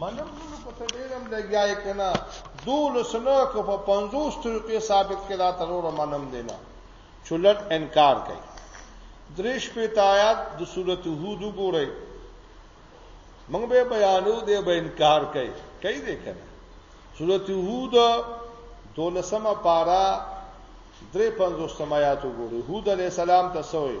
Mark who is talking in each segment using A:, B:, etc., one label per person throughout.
A: منم نو په تدیرم لګیای کنه دول سنو کو په 50 طریقې ثابت کړه ترور منم دینا چولټ انکار کوي دریش په آیات د سورته هود وګورئ موږ به بیانو دی به انکار کوي کوي دې کنه سورته هود دولسمه پارا درې پنځوستم آیات وګورئ هود علی السلام ته سوې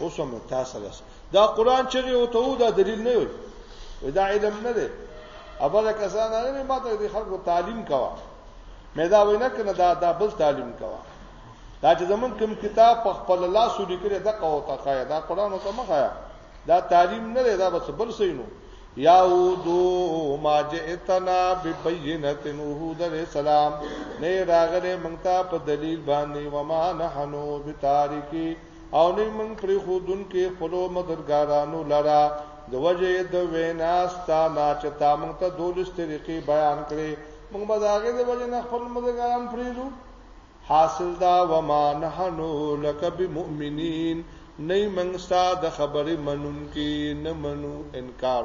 A: اوس هم تاسو لاس دا قران چې یو ته دا دلیل نه وي دا علم نه دی ابل کسان نه ما ته د خلکو تعلیم کوا مې دا وینا کنه دا دا بل تعلیم کوا دا چې زمون کوم کتاب په خپل لاس لیکل دا قو ته خایا دا قران ته مخایا دا تعلیم نه دی دا بس بل سینو یاودو ما جئتنا ببینت نوحود علیہ السلام نه راغره مونږ ته په دلیل باندې وما نحنو بتاریکی او نه موږ پرې خودون کې خپل مددګارانو لرا د وجه د وینا ستانه چې تا موږ ته دولس طریقې بیان کړې موږ به داغه د وجه نه خپل مددګاران پریزو حاصل دا وما نحنو لک بمؤمنین نه موږ ستا د خبرې منون کې نه منو انکار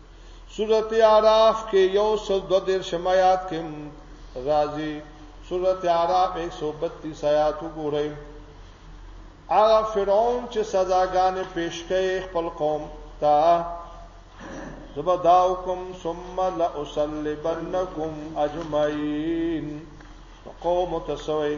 A: سورت عراف کې یو سل دو دیر شمایات کې راځي سورت عراف 132 آیات وګورئ هغه فرعون چې سزاګانې پیش کړي خپل قوم ته زبداوکم ثم لأصلبنکم اجمعین قوم تسوی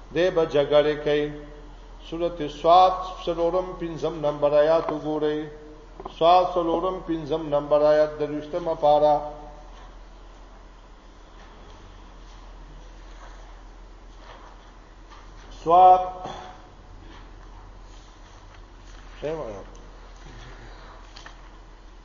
A: دی به جګړه کوي سورت صاد سلورم پنځم نمبر آیات وګورئ صاد سلورم پنځم نمبر آیات د رښتمه پارا صاد څه وایو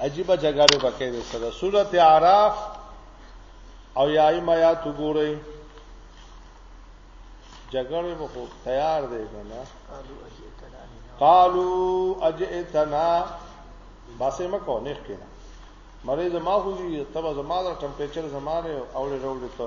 A: عجیب جګړه وکړي د سره سورته اعراف او یایم آیات وګورئ جګړه مو خو تیار دی کنه قالو اجئتنا باسه مکو نه کېنا مریض ما هو دي تبا زما د ټمپریچر زمانه او له روړې ته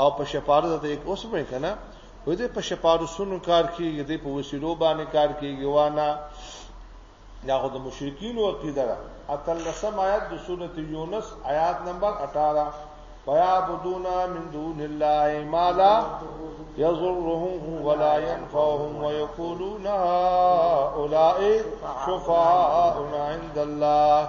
A: او په شپارس ته یک اوس مې کنه وې دې په شپارسونو کار کیږي دې په وسیلو باندې کار کیږي وانا دا خو د مشرکین او عقیده ده اتل لسم آیات د سورۃ یونس آیات نمبر 18 فیعبدونا من دون الله ما لا یضرهم ولا ينفعهم ويقولون هؤلاء شفعاؤنا عند الله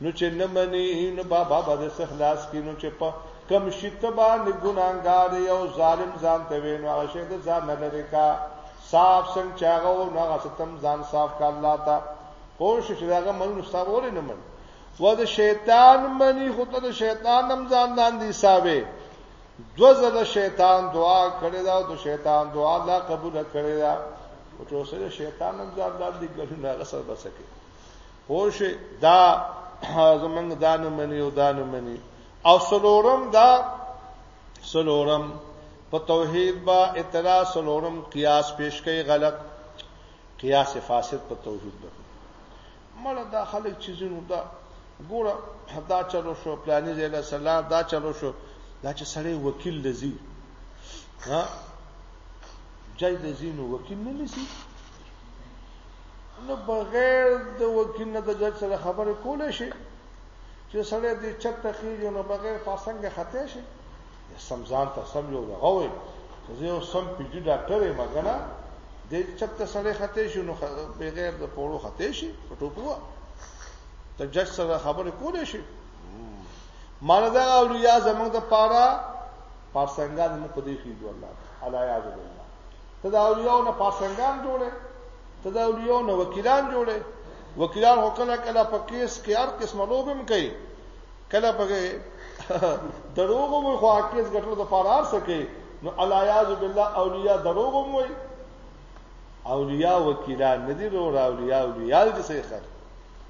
A: نو چې نه منې نو بابا به د سخلاص کې نو چې په کم شي ته باندې ګناګار یو ظالم ځان ته وینو هغه شه د ځان نه لري کا صاف څنګه چاغو نو هغه ستم ځان صاف کا الله تا پوه شو چې داغه منو صاحب ولې نه منې و د شیطان منی خو ته د شیطان هم ځان لاندې حسابې دو زله شیطان دعا کړی دا د شیطان دعا الله قبول کړی دا او چې اوسه شیطان هم ځان لاندې ګرځي نه غسر بسکه پوش دا زمنګ دانه منی او دانه منی او سلورم دا سلورم په توحید با اعتراض سلورم قیاس پیش کوي غلط قیاس فاسد په توحید ده مړه دا خلک چې زینو دا ګوره دا چلو شو پلاني زیله سلام دا چلو شو دا چې سړی وکیل لذي ها جای لذي نو وکیل نه لسی نو بغیر د وکیل نه د جج سره خبرې کولې شي چې سړی دې چرته خېږي نو بغیر پاسنګ خطه شي سم ځان ته سم یو غوي چې زه یو سم پی جی ډاکټر یم کنه دې چرته سړی خطه شي نو بغیر د پوړو خطه شي په ټوپو ته جج سره خبرې کولې شي مانه دا اولیاء زمنګ د پاره پاسنګان نه پدې خېږي الله علی یاد دی ته د اولیاء نه پاسنګان جوړې ته د اولیاء نه وکیلان جوړې وکیلان هو کله کله په کیس کې هر قسم لوبم کوي کله په دروغو مو خو کیس ګټلو د فرار سکے نو الیاذ بالله اولیاء دروغو مو اولیاء وکیلان ندی رو اولیاء اولیاء دې څه خر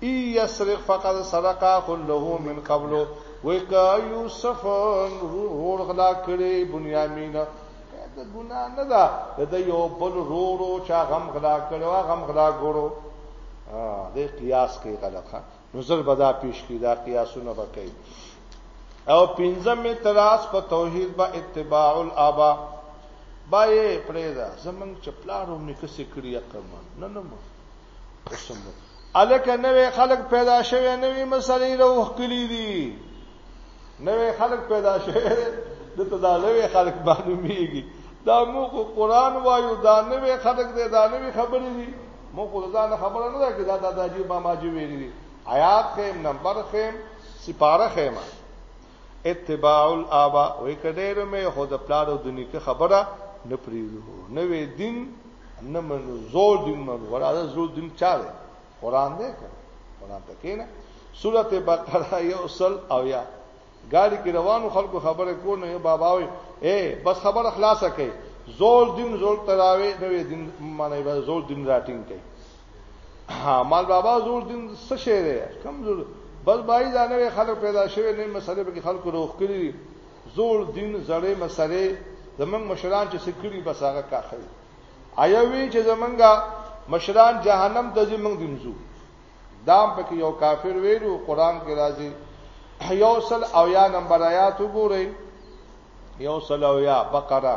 A: ای یسرق فقد سرق اخ له من قبل وای کا یوسف رور غلا کړي بنیامین دا ګنا نه ده د یو بل رورو چا غم غلا کړو غم غلا ګورو د قیاس کې غلطه نظر بدا پیش کی دا قیاسونه وکړي او پنځم می تراس په توحید با اتباع الابا بای پرېدا زمنګ چپلارو نکسې کړی اقمن نه نه الکه نوې خلق پیدا شوه نوې مسلې روح کلی دي نوې خلق پیدا شوه د تدالوي خلق معلومیږي دا موږ قرآن وایو دا نوې خلق دې دا نوې خبرې دي موږ دا نه خبره نه ده چې دا د داجی باماجی ویلي آیات خیم نمبر خیم سپاره خیمه اتباع الابا وې کډېر مې خو د پلار او د نیکه خبره نه پریږدو نوې دین نه منو زور دین منو وراده زور دین چا دی قران دی قران ته کېنه سورته بقره یو سل او یا ګاډي کې روانو خلکو خبره کو نه بابا وي اے بس خبر خلاصه کړي زول دین زول تراوي نوې دین معنی به زول دین راټینګ کړي مال بابا زور دین څه شی دی کم زور بس بای دا نوې خلک پیدا شوی نه مسلې به خلکو روخ کړی زور دین زړې مسلې زمنګ مشران چې سکړي بس هغه کاخی آیا وی چې زمنګا مشران جهنم ته ځي موږ دینځو دام پکې یو کافر ویلو قران کې راځي یو سل او یا نمبر آیات وګورئ یو سل او یا بقره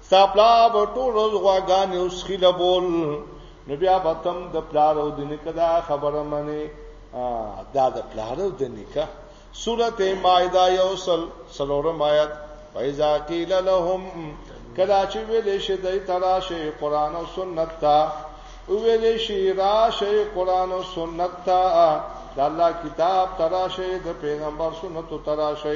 A: ستا پلا به ټول روز غواګانې اوس خیله بول نو بیا به تم د پلار او د نیکه دا خبره منې دا د پلار او د نیکه سورت مائده یوصل سلورم آیت فیضا قیل لهم کلا چې ویلې شي د تراشه قران او سنت ته ویلې شي راشه قران او سنت ته د الله کتاب تراشه د پیغمبر سنت تراشه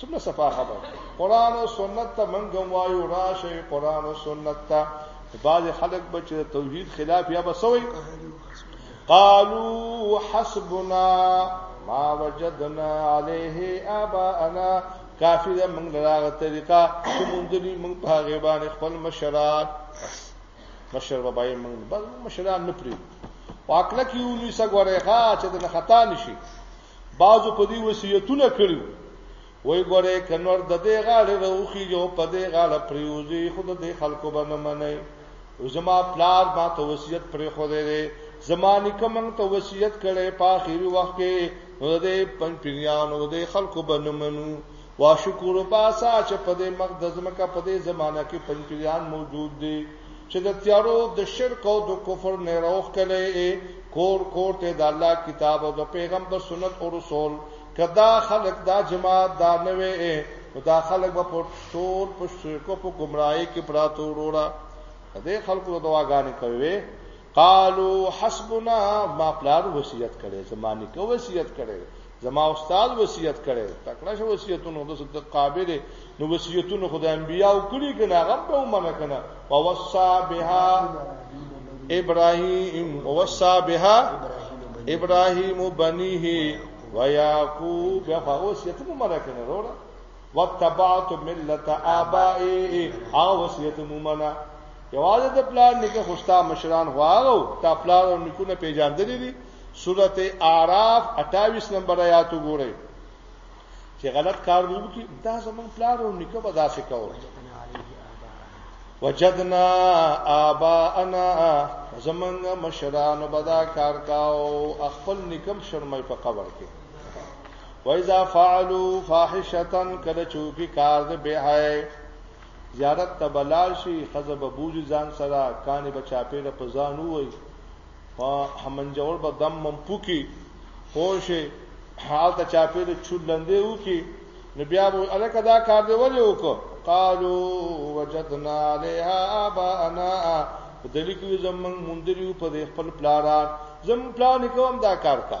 A: څومره صفا خبر قران او سنت ته منګم وایو راشه قران او سنت ته بعض خلک به چې توحید خلاف یا بسوي قالو حسبنا ما وجدنا عليه اباءنا کافی ده موږ لراغه طریقه چې مونږ دې موږ په هغه باندې خپل مشرات مشر بابای موږ بل مشران نه پری واکله کیو نیسه غوړې ښا چې د خطا نشي بعضو په دې وصیتونه کړیو وای ګوره کنور د دې غاړه روخي جو په دې غاړه پریوزي خود دې خلکو باندې منئ زما پلار ما ته وصیت پرې خو دې زمانی کوم ته وصیت کړي په اخیری وخت کې نو دې پنځ پنیانو دې خلکو باندې منو وا شکر وباسه چې په دې مخ د ځمکه په دې زمانہ کې پنځپیران موجود دي چې د تیارو د شرک او د کفر نه راوخ کله کور کور ته د الله کتاب او د پیغمبر سنت او رسول کدا خلق دا جماعت دا نوې او دا خلق به په ټول په شرک او په گمراهۍ کې پراته وروړه دې خلکو دواګانې کوي قالو حسبنا ما پلار وصیت کړي زمانه کو وصیت کړي زما استاد وصیت کړي تکړه شو وصیتونه د صد قابل نو وصیتونه خدای انبیاء کړی کنه هغه په منه کنه ووصا بها ابراهیم ووصا بها ابراهیم بنیه ويعقوب فوصیت مو منه کنه وروړه وتبعت ملت آبائی او وصیت مو منه یوازې د پلان نکه خوستا مشران غواړو تا پلان او نکونه پیژاندلې دي سورته اعراف 28 نمبر آیات وګورئ چې غلط کار دی کی دا زمون پلار او نکه به داسې کاوه وجدنا آباءنا زمون مشران بدا کار کاو خپل نکم شرمای په قبر کې وایذا فعلوا فاحشه کله چوکی کار دی به هاي زیارت تبلال شي خزب بوجي ځان سره کاني بچا پیره پزان وای په همنجوړ به دم ممپو کی پوشه حال ته چاپې د چود لندې وو کی نو بیا به الکه دا کار دی ولې وکړو قالو وجدنا عليها ابانا دلیکو زمنګ مندریو په خپل پلاران زم پلان کوم دا کار کا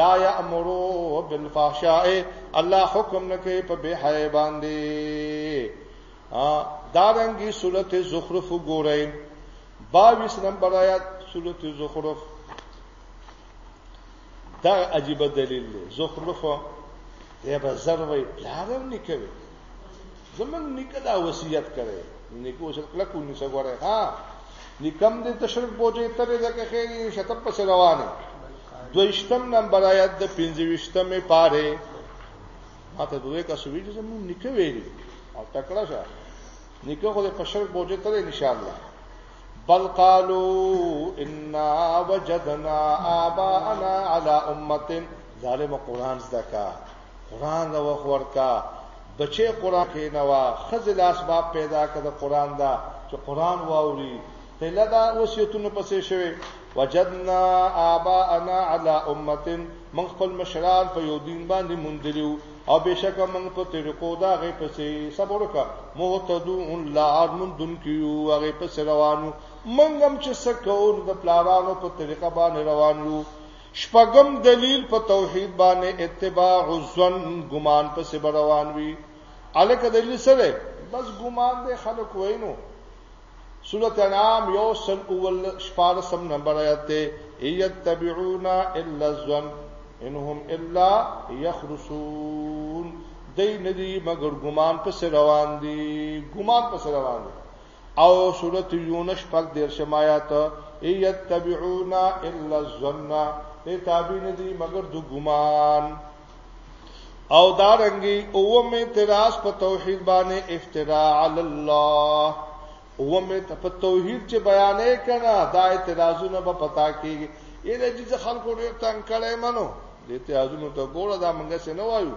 A: لا یامرو بالفحشاء الله حکم نه کوي په بے حیا باندې ا دارنګي سورته زخرف ګورئ 22 نمبر آیات سورته زخرف دا عجیب دلیل دی زخرف یا به زر وی پلارم نکوي زمون نیکه دا وصیت کړي نیکه اوس کلک ونی څه غره ها نکم دې تشرک بوجه ته دې ځکه خیر شتب پس روانه دویشتم نمبر آیات د 25مه پاره ماته دوی کا سوي چې زمون نیکه ویلي او تکړه شه نیکه خو دې په شرک بوجه ته ان شاء الله بل قالوا انا وجدنا آباءنا على امه ظالم قران زکا قران له وخت ورکا بچي قران کې نه وا خزه لاس باب پیدا کړ د قران دا چې قران واوري پهله دا وصیتونه پسې شوی وجدنا آباءنا على امه من خپل مشران په یو دین باندې مونږلیو او بشک من په طریقو دا غي پسې صبر وکا مهتدون لا ارمن دن کیو هغه پسې روانو منګم چې سکو د پلارانو په طریقه باندې روانو شپږم دلیل په توحید باندې اتباع الظن ګمان په سبا روان وي الکه دلیل سره بس ګمان دې خلق وینو سورۃ انعام یو سل اول شپاره سم نمبر آیات ته ایتبعون الا الظن انهم الا یخرسون دې ندی مگر ګمان په روان دي ګمان په روان دي او سورت یونس پک دیر شمایات ایت تبعونا الا الظن ای تابع ندی مگر دو گمان او دارنګي اوم اعتراض په توحید باندې افتراء علی الله اوم ته په توحید چې بیانې کنا دا اعتراضونه به پتا کیږي اې د چې خلکو ډېر تنگ کړي منو د اعتراضونو ته ګوره دا منګه څه نه وایو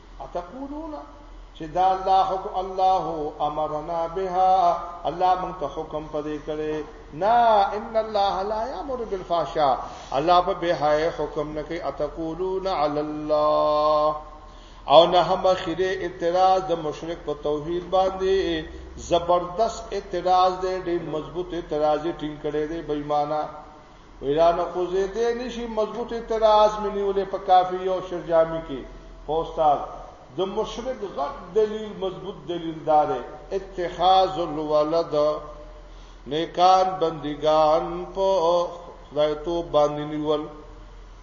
A: اتقولون چې دا الله حق الله امرنا بها الله مونږ ته حکم پدې کړي نا ان الله لا یامر بالفحشاء الله په بهای حکم نه کوي اتقولون علی الله او نه هم خیره اعتراض د مشرک په توحید باندې زبردست اعتراض دی ډېر مضبوط اعتراض ټینګ کړي دی بېمانه ویلا نه خوځې دې نشي مضبوط اعتراض مې نیولې په کافي یو شر جامي کې خو استاد د مشرک غټ دلیل مضبوط دلیل دار اتخاذ الولد نیکان بندگان په خدای تو باندې نیول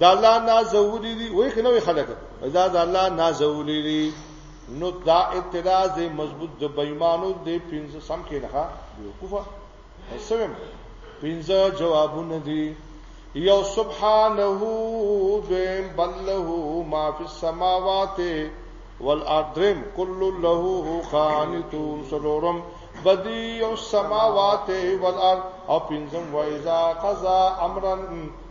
A: د الله نازولې دي وای خنه وي خلک دا د الله نازولې دي نو دا اعتراض مضبوط د بېمانو د پنځه سم کې نه بیوقوفه سویم پنځه جوابونه دي یو سبحانه دیم بل له ما فی السماوات والارض کل له خانتون سلورم بدیع السماوات والارض او پنځم وایذا قضا امرا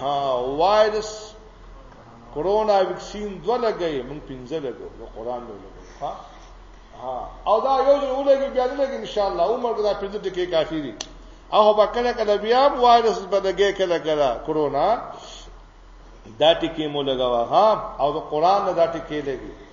A: ها وایرس کرونا وکسین دوه لګي مونږ پنځه لګو نو قران نو لګو ها ها او دا یو ځل ولګي بیا لګي ان شاء الله عمر دا پنځه ټکي کافي دي او په کله کله بیا وایرس بدګه کله کله کرونا دا ټکي مو لګوا ها او قران دا ټکي لګي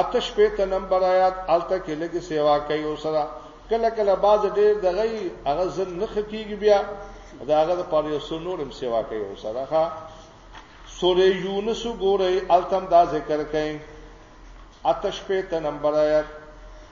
A: اته شپېته نمبر آیات الته کې لګي سیوا کوي او سره کله کله باز ډیر دغه هغه زن نه خکیږي بیا دا هغه د پاره یو نورم سیوا کوي او سره ښا سورې یونس ګورې التم دا ذکر کوي اته شپېته نمبر آیات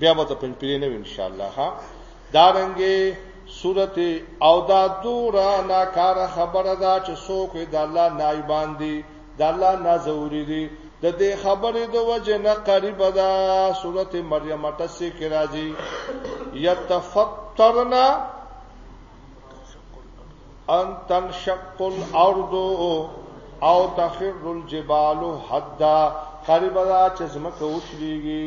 A: بیا به ته پنځپیری نه ان شاء الله ها دا رنګه صورت او دا دورا ناکار خبره دا چې څوک د الله نایبان دي د الله نازوري دي د دې خبرې د وجه نه قریب ده صورت مریم تاسو کې راځي یتفطرنا ان تنشق الارض او تخر الجبال حدا قریب ده چې زمکه وشليږي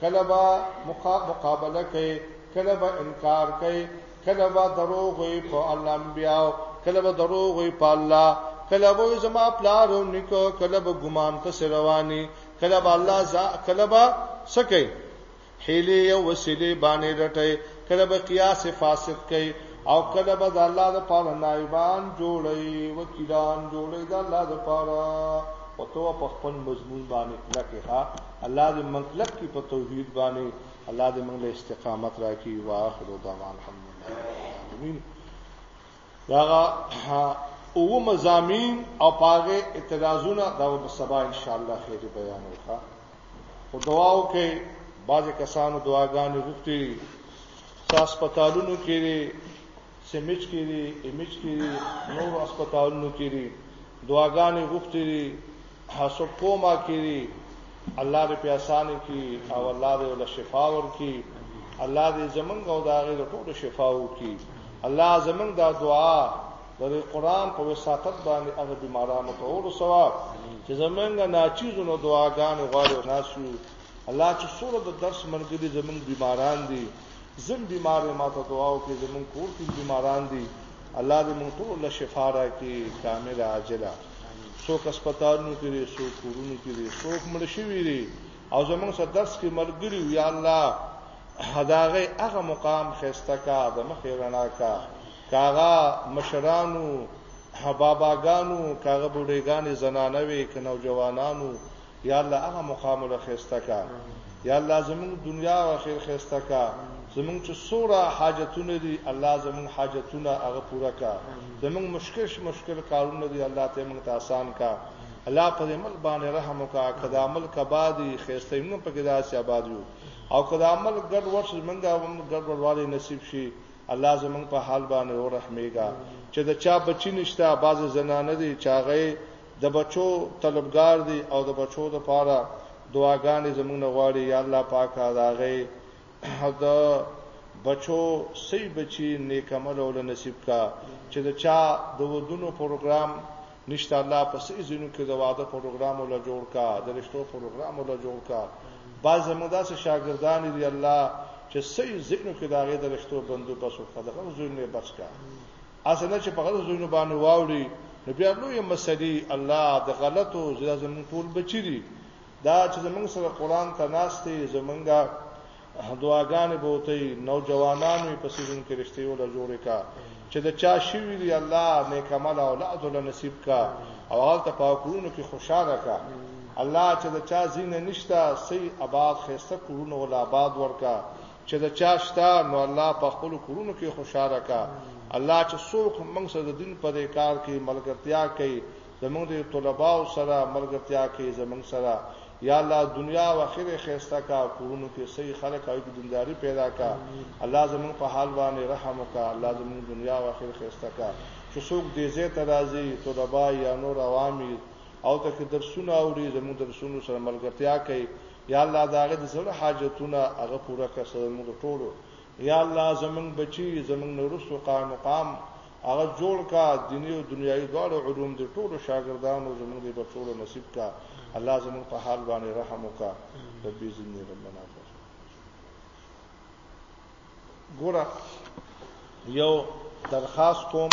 A: کله به مقابله کوي کله به انکار کوي کله به دروغ وي په الله انبیاو کله به دروغ وي په الله کله به زما پلار او نیکو کله به ګمان ته رواني کله به الله ز کله به سکه حیله یو وسیله باندې رټي کله به قیاس فاسد کوي او کله به د الله د پاره نایبان جوړي وکیلان جوړي د الله د پاره او تو په خپل مضمون باندې کلکه ها الله دې موږ کلک کړي په توحید باندې الله دې موږ له استقامت راکړي واخر دعوان الحمدلله دا او مزامین او پاغه اعتراضونه دا په سبا ان شاء الله خیر بیان وکړه او دعا وکړي بعض کسانو دعاګانې غوښتي ساس پتالونو کې سیمټ کې دي ایمټ کې دي نور هسپتالونو کې دي دعاګانې غوښتي دي هڅه کوما کې دي الله دې په اسانه کې او الله دې ول شفا ورکړي الله دې زمونږ او داغه د ټولو شفا وکړي الله زمونږ دا دعا د قرآن په وساقت باندې هغه بیمارانو ته ورسوا چې زمونږ ناچیزونو دعاګانې غواړي ناسو الله چې سوره د درس مرګ دې زمونږ بیماران دي زم بیمار یم ماته دعا وکړئ زمونږ کور کې بیماران دي الله دې مونږ ټول له شفا راکړي کامله عاجله څوک هسپتالونو کې دي څوک کورونو کې دي څوک مړ شوي دي او زمونږ سره درس کې ملګري یا الله هداغه هغه مقام خسته کا د مخې رڼا کا کاغه مشرانو باباګانو کاغه بوډېګانې زنانه وي ک نوجوانانو یا الله هغه مقام له خسته کا یا الله زموږ دنیا او آخرت خسته کا زموږ چې سوره حاجتونه دي الله زموږ حاجتونه هغه پوره کا زموږ مشکل مشکل کارونه دي الله ته موږ ته آسان کا الله په دې مل باندې رحم وکا کدا عمل کبادي خسته موږ په کې داسې آباد یو او کدا عمل ګډ ورش موږ هم ګډ ورواله نصیب شي الله زموږ په حال باندې ورحمېګا چې دا چا بچی نشته باز زنانه دي چاغې د بچو طلبګار دي او د بچو د پاره دعاګانې زموږ نه غواړي یا الله پاکه د هغې د بچو صحیح بچي نیک عمل او نصیب کا چې د چا د ودونو پروګرام نشته الله په سې زینو کې د واده پروګرام ولا جوړ کا د رشتو پروګرام ولا جوړ کا باز زمودا سه شاګردان دی الله چې سې زینو کې داغه د رشتو بندو بس وکړه دغه زینو بچ کا اسنه چې په غلط زوینو باندې واوري نو بیا لوی مسلې الله د غلطو زمون ټول بچی دي دا چې زمونږ سره قران ته ناشته زمونږه دعاګانې بوتي نوجوانان وي په سیزن کې رښتې ولا جوړې کا چې د چا شي وی الله نیک عمل او اولاد ول نصیب کا او حال ته پاکونو کې خوشاله کا الله چې د چا زین نشتا سي آباد خسته کورونه ول آباد ورکا چې د چا شته نو الله په خپل کورونو کې خوشاله کا الله چې څوک موږ سره د دین په کار کې ملګرتیا کوي زموږ د طلباو سره ملګرتیا کوي زموږ سره یا الله دنیا او آخرت خیستا کا کورونو کې صحیح خلک او دینداری پیدا کا الله زموږ په حال باندې رحم وکا الله زموږ دنیا او آخرت خیستا کا چې څوک دې زه ترازی طلبا یا نور عوامي او ته درسونه اوري زموږ درسونو سره ملګرتیا کوي یا الله دا غي د زړه حاجتونه هغه پوره کړه سره موږ ټولو یا الله زمون بچي زمون نورستو قائم مقام هغه جوړ کا دینی او دنیوي دواړو علوم د ټولو شاګردانو زمون د بچو نصیب کا الله زمون په حال باندې رحم وکا ربي زنی ربنا فر ګور یو درخواست کوم